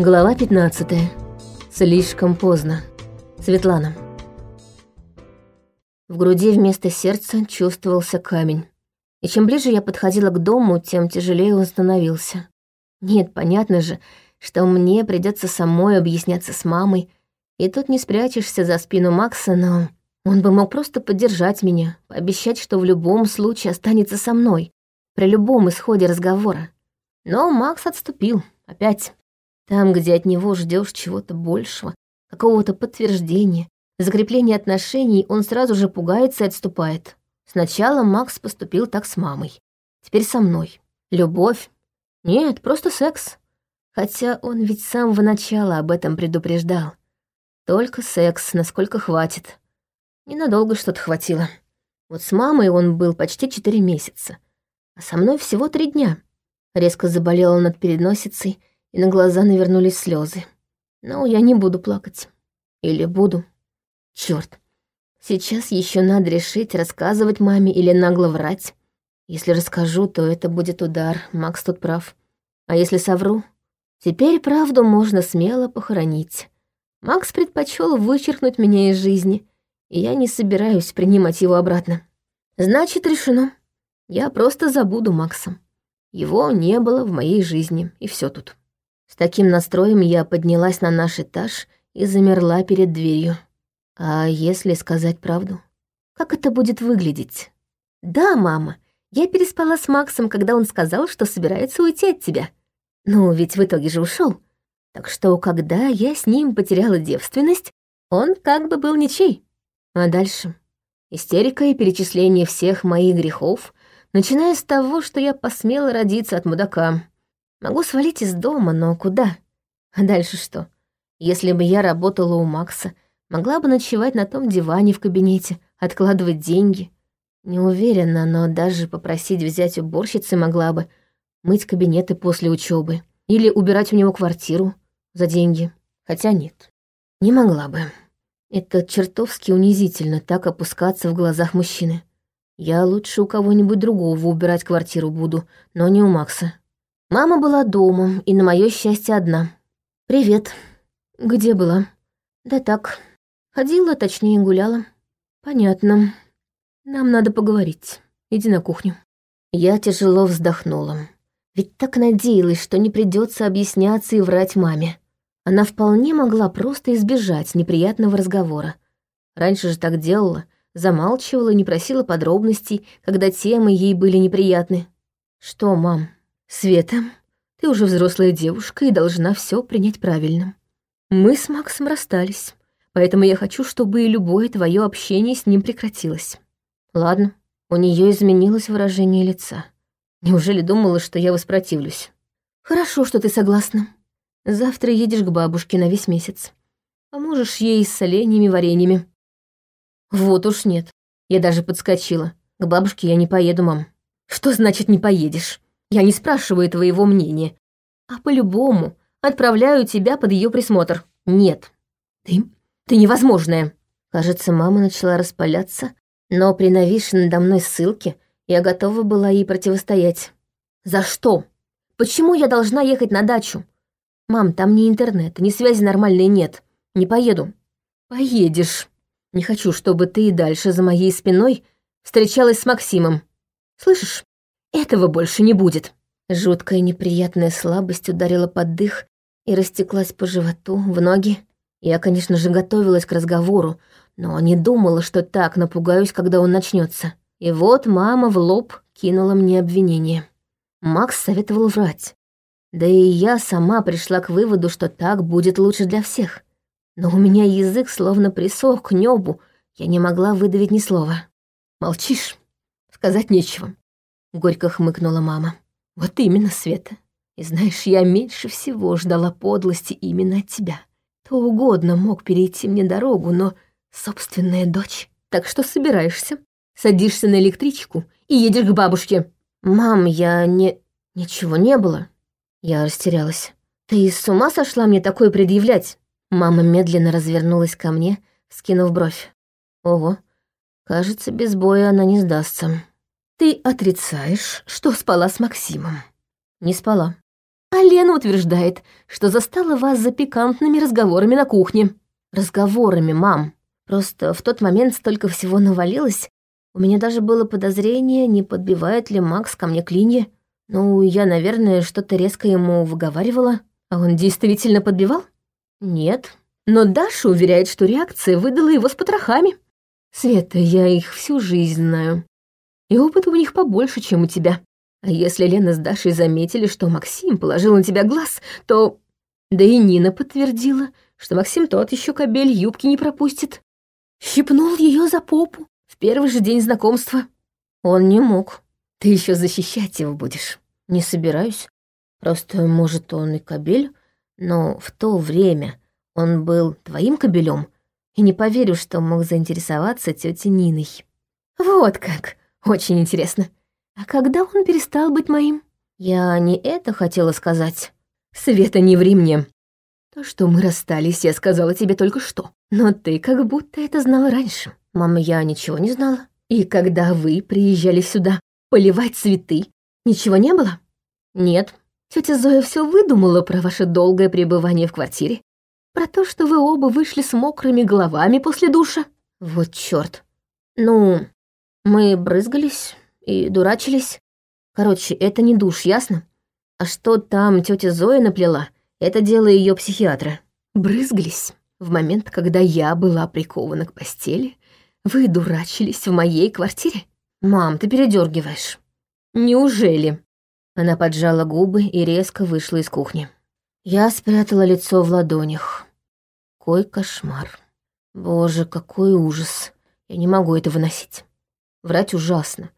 Глава 15. Слишком поздно. Светлана. В груди вместо сердца чувствовался камень. И чем ближе я подходила к дому, тем тяжелее он становился. Нет, понятно же, что мне придется самой объясняться с мамой, и тут не спрячешься за спину Макса, но он бы мог просто поддержать меня, пообещать, что в любом случае останется со мной, при любом исходе разговора. Но Макс отступил, опять. Там, где от него ждешь чего-то большего, какого-то подтверждения, закрепления отношений, он сразу же пугается и отступает. Сначала Макс поступил так с мамой. Теперь со мной. Любовь? Нет, просто секс. Хотя он ведь с самого начала об этом предупреждал. Только секс, насколько хватит. Ненадолго что-то хватило. Вот с мамой он был почти четыре месяца, а со мной всего три дня. Резко заболела над переносицей, и на глаза навернулись слезы. Но я не буду плакать. Или буду. Черт. Сейчас еще надо решить, рассказывать маме или нагло врать. Если расскажу, то это будет удар, Макс тут прав. А если совру? Теперь правду можно смело похоронить. Макс предпочел вычеркнуть меня из жизни, и я не собираюсь принимать его обратно. Значит, решено. Я просто забуду Макса. Его не было в моей жизни, и все тут. С таким настроем я поднялась на наш этаж и замерла перед дверью. А если сказать правду? Как это будет выглядеть? Да, мама, я переспала с Максом, когда он сказал, что собирается уйти от тебя. Ну, ведь в итоге же ушел. Так что, когда я с ним потеряла девственность, он как бы был ничей. А дальше? Истерика и перечисление всех моих грехов, начиная с того, что я посмела родиться от мудака. Могу свалить из дома, но куда? А дальше что? Если бы я работала у Макса, могла бы ночевать на том диване в кабинете, откладывать деньги. Не уверена, но даже попросить взять уборщицы могла бы, мыть кабинеты после учебы или убирать у него квартиру за деньги. Хотя нет, не могла бы. Это чертовски унизительно так опускаться в глазах мужчины. Я лучше у кого-нибудь другого убирать квартиру буду, но не у Макса. Мама была дома, и на мое счастье одна. «Привет. Где была?» «Да так. Ходила, точнее, гуляла». «Понятно. Нам надо поговорить. Иди на кухню». Я тяжело вздохнула. Ведь так надеялась, что не придется объясняться и врать маме. Она вполне могла просто избежать неприятного разговора. Раньше же так делала — замалчивала, не просила подробностей, когда темы ей были неприятны. «Что, мам? Света, ты уже взрослая девушка и должна все принять правильно. Мы с Максом расстались, поэтому я хочу, чтобы и любое твое общение с ним прекратилось. Ладно, у нее изменилось выражение лица. Неужели думала, что я воспротивлюсь? Хорошо, что ты согласна. Завтра едешь к бабушке на весь месяц. Поможешь ей с соленьями, вареньями. Вот уж нет. Я даже подскочила. К бабушке я не поеду, мам. Что значит не поедешь? Я не спрашиваю твоего мнения. А по-любому отправляю тебя под ее присмотр. Нет. Ты? Ты невозможная. Кажется, мама начала распаляться, но при нависшей надо мной ссылке я готова была ей противостоять. За что? Почему я должна ехать на дачу? Мам, там ни интернета, ни связи нормальной нет. Не поеду. Поедешь. Не хочу, чтобы ты и дальше за моей спиной встречалась с Максимом. Слышишь? Этого больше не будет». Жуткая неприятная слабость ударила под дых и растеклась по животу, в ноги. Я, конечно же, готовилась к разговору, но не думала, что так напугаюсь, когда он начнется. И вот мама в лоб кинула мне обвинение. Макс советовал врать. Да и я сама пришла к выводу, что так будет лучше для всех но у меня язык словно присох к небу, я не могла выдавить ни слова. «Молчишь? Сказать нечего», — горько хмыкнула мама. «Вот именно, Света. И знаешь, я меньше всего ждала подлости именно от тебя. Кто угодно мог перейти мне дорогу, но собственная дочь. Так что собираешься? Садишься на электричку и едешь к бабушке». «Мам, я не... ничего не было». Я растерялась. «Ты с ума сошла мне такое предъявлять?» Мама медленно развернулась ко мне, скинув бровь. Ого, кажется, без боя она не сдастся. Ты отрицаешь, что спала с Максимом? Не спала. А Лена утверждает, что застала вас за пикантными разговорами на кухне. Разговорами, мам. Просто в тот момент столько всего навалилось. У меня даже было подозрение, не подбивает ли Макс ко мне клинья. Ну, я, наверное, что-то резко ему выговаривала. А он действительно подбивал? Нет. Но Даша уверяет, что реакция выдала его с потрохами. Света, я их всю жизнь знаю. И опыта у них побольше, чем у тебя. А если Лена с Дашей заметили, что Максим положил на тебя глаз, то... Да и Нина подтвердила, что Максим тот еще кобель юбки не пропустит. Щипнул ее за попу в первый же день знакомства. Он не мог. Ты еще защищать его будешь. Не собираюсь. Просто, может, он и кобель, но в то время он был твоим кобелем, и не поверю, что мог заинтересоваться тетей Ниной. Вот как. Очень интересно. А когда он перестал быть моим? Я не это хотела сказать. Света, не ври мне. То, что мы расстались, я сказала тебе только что. Но ты как будто это знала раньше. Мама, я ничего не знала. И когда вы приезжали сюда поливать цветы, ничего не было? Нет. Тетя Зоя все выдумала про ваше долгое пребывание в квартире. Про то, что вы оба вышли с мокрыми головами после душа. Вот чёрт. Ну, мы брызгались, и дурачились. Короче, это не душ, ясно? А что там тетя Зоя наплела, это дело ее психиатра. Брызгались. В момент, когда я была прикована к постели, вы дурачились в моей квартире? Мам, ты передергиваешь. Неужели? Она поджала губы и резко вышла из кухни. Я спрятала лицо в ладонях. Какой кошмар. Боже, какой ужас. Я не могу это выносить. Врать ужасно.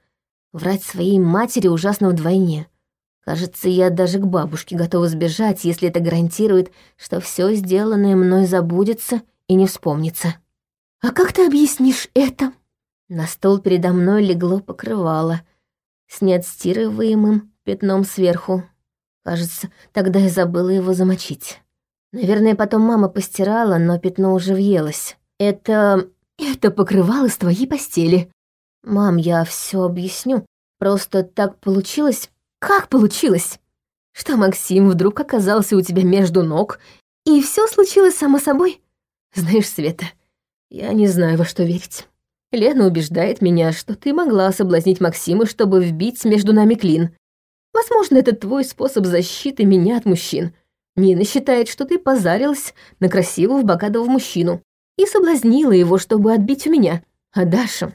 Врать своей матери ужасно вдвойне. Кажется, я даже к бабушке готова сбежать, если это гарантирует, что все сделанное мной забудется и не вспомнится. А как ты объяснишь это? На стол передо мной легло покрывало с неотстирываемым пятном сверху. Кажется, тогда я забыла его замочить. Наверное, потом мама постирала, но пятно уже въелось. Это... это покрывало с твоей постели. «Мам, я все объясню. Просто так получилось...» «Как получилось?» «Что Максим вдруг оказался у тебя между ног, и все случилось само собой?» «Знаешь, Света, я не знаю, во что верить. Лена убеждает меня, что ты могла соблазнить Максима, чтобы вбить между нами клин. Возможно, это твой способ защиты меня от мужчин. Нина считает, что ты позарилась на красивого богатого мужчину и соблазнила его, чтобы отбить у меня. А Даша...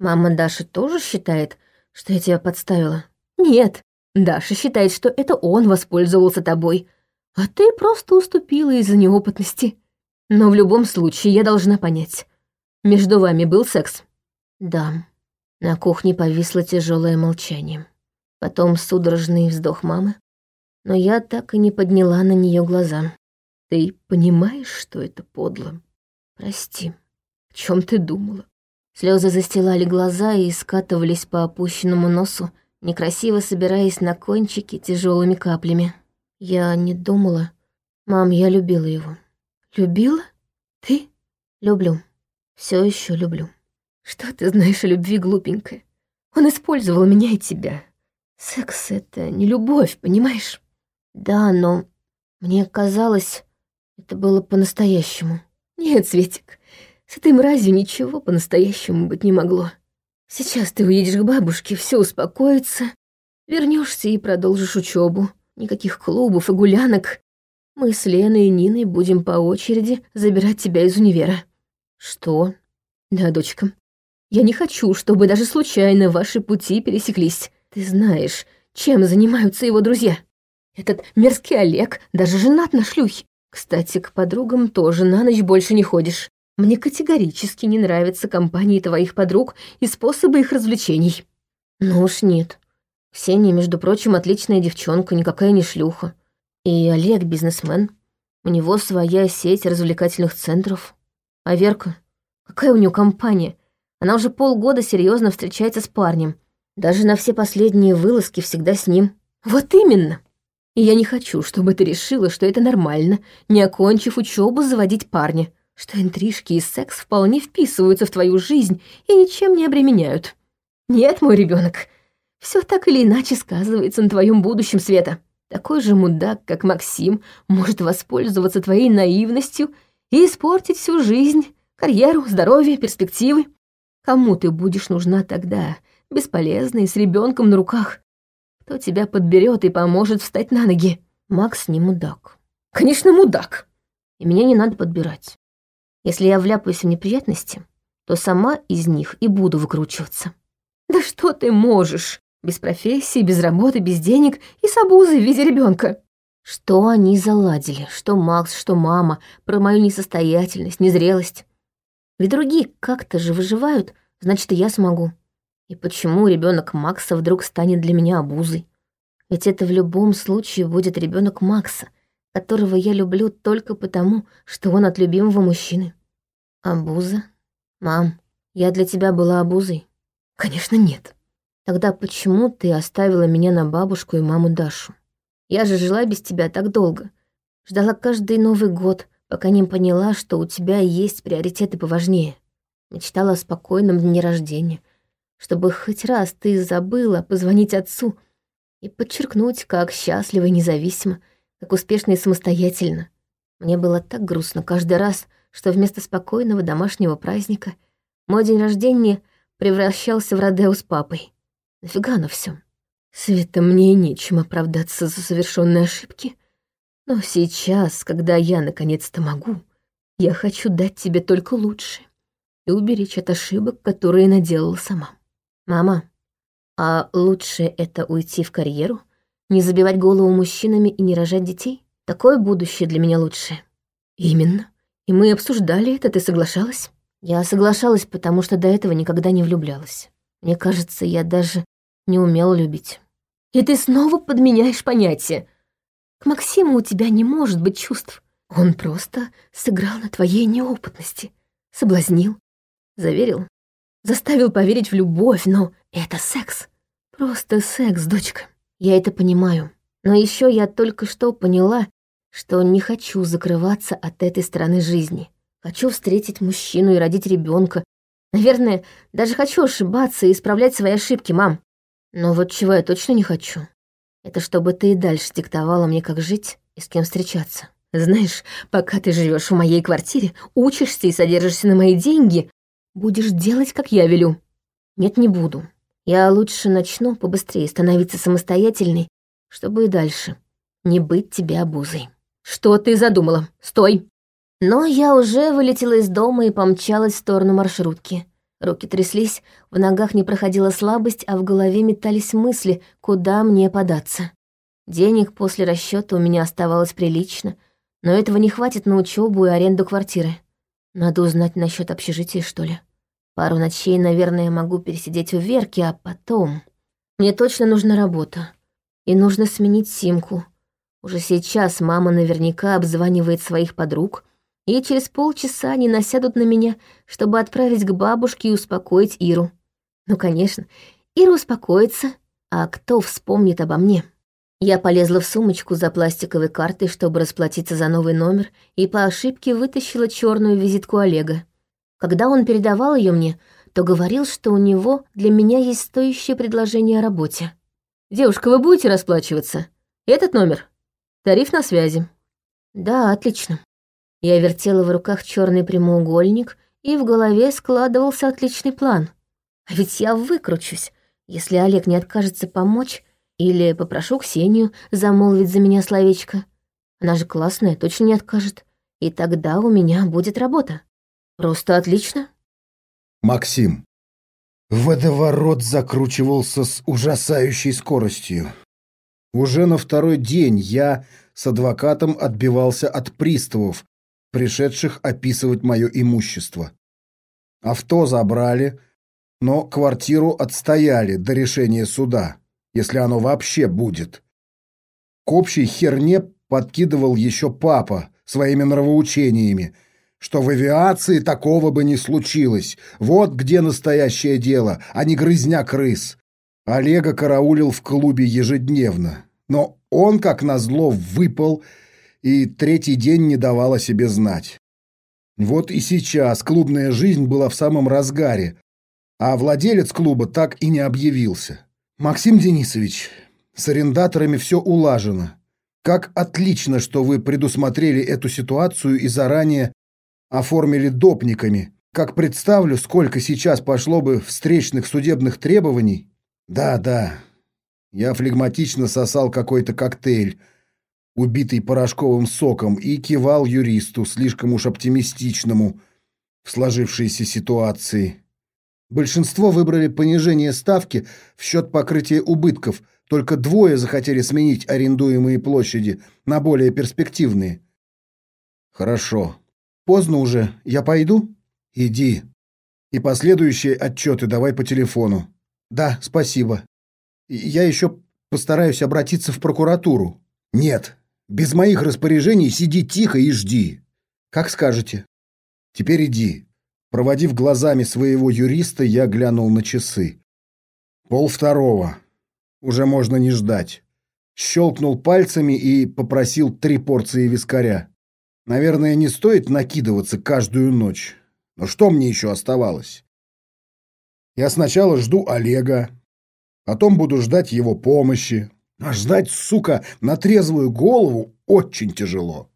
Мама Даша тоже считает, что я тебя подставила? Нет, Даша считает, что это он воспользовался тобой, а ты просто уступила из-за неопытности. Но в любом случае я должна понять. Между вами был секс? Да. На кухне повисло тяжелое молчание. Потом судорожный вздох мамы. Но я так и не подняла на нее глаза. Ты понимаешь, что это подло? Прости. О чем ты думала? Слезы застилали глаза и скатывались по опущенному носу, некрасиво собираясь на кончики тяжелыми каплями. Я не думала. Мам, я любила его. Любила? Ты? Люблю. Все еще люблю. Что ты знаешь о любви, глупенькая? Он использовал меня и тебя. Секс — это не любовь, понимаешь? Да, но мне казалось, это было по-настоящему. Нет, Светик, с этой мразью ничего по-настоящему быть не могло. Сейчас ты уедешь к бабушке, все успокоится, вернешься и продолжишь учебу. Никаких клубов и гулянок. Мы с Леной и Ниной будем по очереди забирать тебя из универа. Что? Да, дочка. Я не хочу, чтобы даже случайно ваши пути пересеклись. Ты знаешь, чем занимаются его друзья. Этот мерзкий Олег даже женат на шлюхе. Кстати, к подругам тоже на ночь больше не ходишь. Мне категорически не нравятся компании твоих подруг и способы их развлечений. Ну уж нет. Ксения, между прочим, отличная девчонка, никакая не шлюха. И Олег бизнесмен. У него своя сеть развлекательных центров. А Верка? Какая у нее компания? Она уже полгода серьезно встречается с парнем. Даже на все последние вылазки всегда с ним. Вот именно. И я не хочу, чтобы ты решила, что это нормально, не окончив учебу, заводить парня что интрижки и секс вполне вписываются в твою жизнь и ничем не обременяют. Нет, мой ребенок, все так или иначе сказывается на твоем будущем, Света. Такой же мудак, как Максим, может воспользоваться твоей наивностью и испортить всю жизнь, карьеру, здоровье, перспективы. Кому ты будешь нужна тогда, бесполезной, с ребенком на руках? Кто тебя подберет и поможет встать на ноги? Макс не мудак. Конечно, мудак. И меня не надо подбирать. Если я вляпаюсь в неприятности, то сама из них и буду выкручиваться. Да что ты можешь? Без профессии, без работы, без денег и с обузой в виде ребенка. Что они заладили, что Макс, что мама, про мою несостоятельность, незрелость. Ведь другие как-то же выживают, значит, и я смогу. И почему ребенок Макса вдруг станет для меня обузой? Ведь это в любом случае будет ребенок Макса, которого я люблю только потому, что он от любимого мужчины. Обуза? Мам, я для тебя была обузой? Конечно, нет. Тогда почему ты оставила меня на бабушку и маму Дашу? Я же жила без тебя так долго. Ждала каждый Новый год, пока не поняла, что у тебя есть приоритеты поважнее. Мечтала о спокойном дне рождения, чтобы хоть раз ты забыла позвонить отцу и подчеркнуть, как счастливо и независимо, как успешно и самостоятельно. Мне было так грустно каждый раз, что вместо спокойного домашнего праздника мой день рождения превращался в Родео с папой. Нафига оно все? Света, мне нечем оправдаться за совершенные ошибки. Но сейчас, когда я наконец-то могу, я хочу дать тебе только лучшее и уберечь от ошибок, которые наделала сама. Мама, а лучше это уйти в карьеру, не забивать голову мужчинами и не рожать детей? Такое будущее для меня лучшее. Именно. И мы обсуждали это, ты соглашалась? Я соглашалась, потому что до этого никогда не влюблялась. Мне кажется, я даже не умела любить. И ты снова подменяешь понятие. К Максиму у тебя не может быть чувств. Он просто сыграл на твоей неопытности, соблазнил, заверил, заставил поверить в любовь, но это секс. Просто секс, дочка. Я это понимаю. Но еще я только что поняла, что не хочу закрываться от этой стороны жизни. Хочу встретить мужчину и родить ребенка. Наверное, даже хочу ошибаться и исправлять свои ошибки, мам. Но вот чего я точно не хочу, это чтобы ты и дальше диктовала мне, как жить и с кем встречаться. Знаешь, пока ты живешь в моей квартире, учишься и содержишься на мои деньги, будешь делать, как я велю. Нет, не буду. Я лучше начну побыстрее становиться самостоятельной, чтобы и дальше не быть тебе обузой. Что ты задумала? Стой! Но я уже вылетела из дома и помчалась в сторону маршрутки. Руки тряслись, в ногах не проходила слабость, а в голове метались мысли, куда мне податься. Денег после расчета у меня оставалось прилично, но этого не хватит на учебу и аренду квартиры. Надо узнать насчет общежития, что ли. Пару ночей, наверное, могу пересидеть у Верки, а потом... Мне точно нужна работа. И нужно сменить симку. Уже сейчас мама наверняка обзванивает своих подруг, и через полчаса они насядут на меня, чтобы отправить к бабушке и успокоить Иру. Ну, конечно, Ира успокоится, а кто вспомнит обо мне? Я полезла в сумочку за пластиковой картой, чтобы расплатиться за новый номер, и по ошибке вытащила черную визитку Олега. Когда он передавал ее мне, то говорил, что у него для меня есть стоящее предложение о работе. «Девушка, вы будете расплачиваться? Этот номер? Тариф на связи». «Да, отлично». Я вертела в руках черный прямоугольник, и в голове складывался отличный план. А ведь я выкручусь, если Олег не откажется помочь или попрошу Ксению замолвить за меня словечко. Она же классная, точно не откажет. И тогда у меня будет работа. Просто отлично. Максим. Водоворот закручивался с ужасающей скоростью. Уже на второй день я с адвокатом отбивался от приставов, пришедших описывать мое имущество. Авто забрали, но квартиру отстояли до решения суда, если оно вообще будет. К общей херне подкидывал еще папа своими нравоучениями, что в авиации такого бы не случилось. Вот где настоящее дело, а не грызня крыс. Олега караулил в клубе ежедневно, но он, как назло, выпал и третий день не давал о себе знать. Вот и сейчас клубная жизнь была в самом разгаре, а владелец клуба так и не объявился. «Максим Денисович, с арендаторами все улажено. Как отлично, что вы предусмотрели эту ситуацию и заранее оформили допниками. Как представлю, сколько сейчас пошло бы встречных судебных требований. Да, да. Я флегматично сосал какой-то коктейль, убитый порошковым соком, и кивал юристу, слишком уж оптимистичному в сложившейся ситуации. Большинство выбрали понижение ставки в счет покрытия убытков, только двое захотели сменить арендуемые площади на более перспективные. Хорошо. Поздно уже. Я пойду? Иди. И последующие отчеты давай по телефону. Да, спасибо. Я еще постараюсь обратиться в прокуратуру. Нет, без моих распоряжений сиди тихо и жди. Как скажете. Теперь иди. Проводив глазами своего юриста, я глянул на часы. Пол второго. Уже можно не ждать. Щелкнул пальцами и попросил три порции вискаря. Наверное, не стоит накидываться каждую ночь. Но что мне еще оставалось? Я сначала жду Олега, потом буду ждать его помощи. А ждать, сука, на трезвую голову очень тяжело.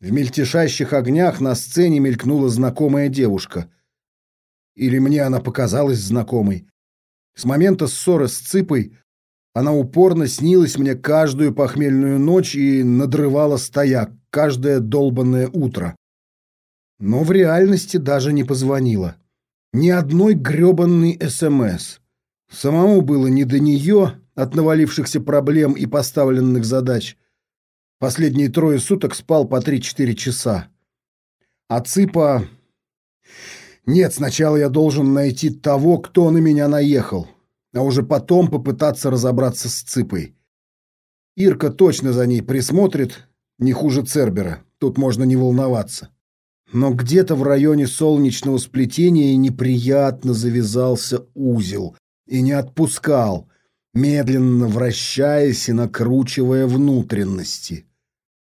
В мельтешащих огнях на сцене мелькнула знакомая девушка. Или мне она показалась знакомой. С момента ссоры с Цыпой она упорно снилась мне каждую похмельную ночь и надрывала стояк каждое долбанное утро. Но в реальности даже не позвонила. Ни одной грёбанной СМС. Самому было не до нее от навалившихся проблем и поставленных задач. Последние трое суток спал по 3-4 часа. А Цыпа... Нет, сначала я должен найти того, кто на меня наехал, а уже потом попытаться разобраться с Цыпой. Ирка точно за ней присмотрит, не хуже Цербера, тут можно не волноваться. Но где-то в районе солнечного сплетения неприятно завязался узел и не отпускал, медленно вращаясь и накручивая внутренности.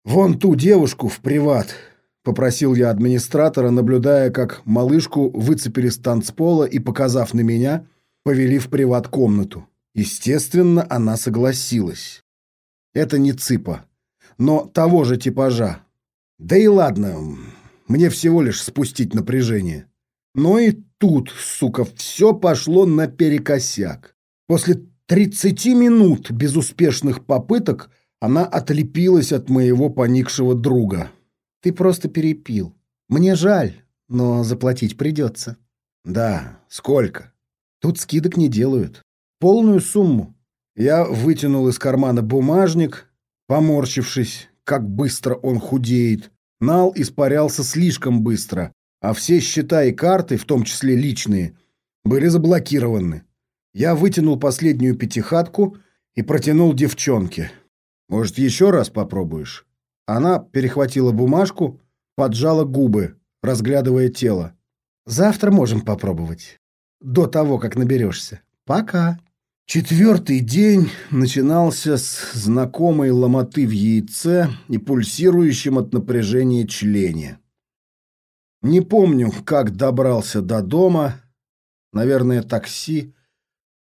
«Вон ту девушку в приват», — попросил я администратора, наблюдая, как малышку выцепили с танцпола и, показав на меня, повели в приват-комнату. Естественно, она согласилась. Это не цыпа, но того же типажа. Да и ладно, мне всего лишь спустить напряжение. Но и тут, сука, все пошло наперекосяк. После тридцати минут безуспешных попыток — она отлепилась от моего поникшего друга. «Ты просто перепил. Мне жаль, но заплатить придется». «Да, сколько?» «Тут скидок не делают. Полную сумму». Я вытянул из кармана бумажник, поморщившись, как быстро он худеет. Нал испарялся слишком быстро, а все счета и карты, в том числе личные, были заблокированы. Я вытянул последнюю пятихатку и протянул девчонке. Может, еще раз попробуешь?» Она перехватила бумажку, поджала губы, разглядывая тело. «Завтра можем попробовать. До того, как наберешься. Пока». Четвертый день начинался с знакомой ломоты в яйце и пульсирующим от напряжения члене. Не помню, как добрался до дома. Наверное, такси.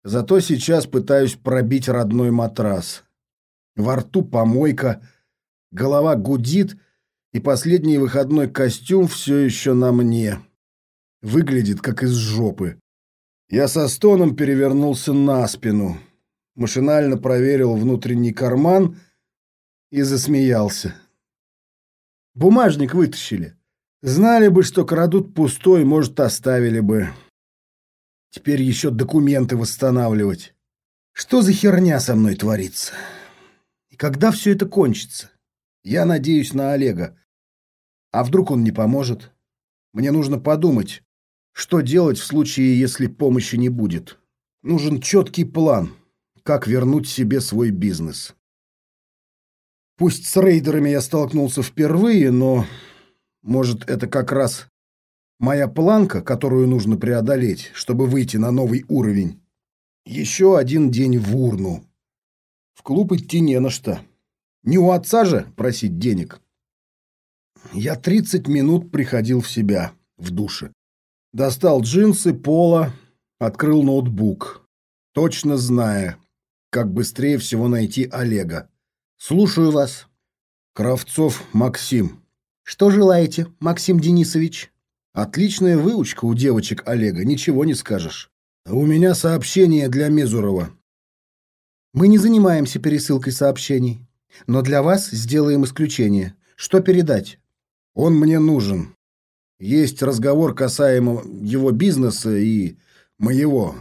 Зато сейчас пытаюсь пробить родной матрас. Во рту помойка, голова гудит, и последний выходной костюм все еще на мне. Выглядит, как из жопы. Я со стоном перевернулся на спину, машинально проверил внутренний карман и засмеялся. Бумажник вытащили. Знали бы, что крадут пустой, может, оставили бы. Теперь еще документы восстанавливать. Что за херня со мной творится?» И когда все это кончится? Я надеюсь на Олега. А вдруг он не поможет? Мне нужно подумать, что делать в случае, если помощи не будет. Нужен четкий план, как вернуть себе свой бизнес. Пусть с рейдерами я столкнулся впервые, но, может, это как раз моя планка, которую нужно преодолеть, чтобы выйти на новый уровень. Еще один день в урну. В клуб идти не на что. Не у отца же просить денег. Я 30 минут приходил в себя в душе. Достал джинсы, пола, открыл ноутбук, точно зная, как быстрее всего найти Олега. Слушаю вас. Кравцов Максим. Что желаете, Максим Денисович? Отличная выучка у девочек Олега, ничего не скажешь. У меня сообщение для Мезурова. Мы не занимаемся пересылкой сообщений, но для вас сделаем исключение. Что передать? Он мне нужен. Есть разговор касаемо его бизнеса и моего.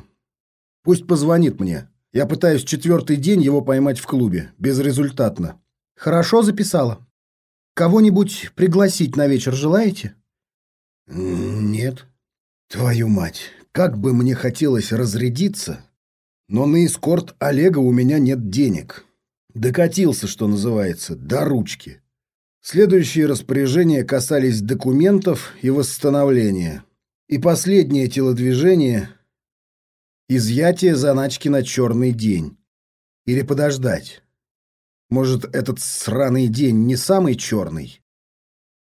Пусть позвонит мне. Я пытаюсь четвертый день его поймать в клубе. Безрезультатно. Хорошо записала. Кого-нибудь пригласить на вечер желаете? Нет. Твою мать, как бы мне хотелось разрядиться, но на эскорт Олега у меня нет денег. Докатился, что называется, до ручки. Следующие распоряжения касались документов и восстановления. И последнее телодвижение – изъятие заначки на черный день. Или подождать. Может, этот сраный день не самый черный?